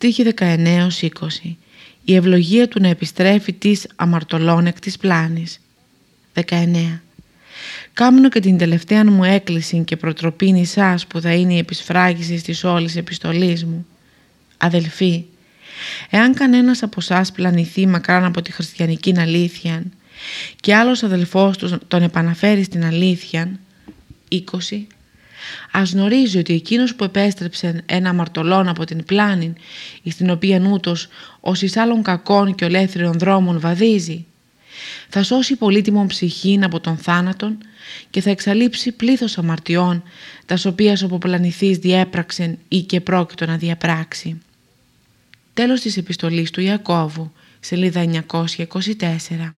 Στίχη 19-20 Η ευλογία του να επιστρέφει της αμαρτωλών εκ της πλάνης. 19. Κάμνω και την τελευταία μου έκκληση και προτροπήν εσάς που θα είναι η επισφράγηση της όλης επιστολής μου. Αδελφοί, εάν κανένας από εσάς πλανηθεί μακράν από τη χριστιανική αλήθεια και άλλος αδελφός τους τον επαναφέρει στην αλήθεια, 20. Ας γνωρίζει ότι εκείνος που επέστρεψε ένα αμαρτωλόν από την πλάνη, εις την οποία νούτος ως εις άλλων κακών και ολέθριων δρόμων βαδίζει, θα σώσει πολύτιμον ψυχήν από τον θάνατον και θα εξαλείψει πλήθος αμαρτιών, τας οποίας ο ποπλανηθής διέπραξεν ή και πρόκειτο να διαπράξει. Τέλος της επιστολής του Ιακώβου, σελίδα 924.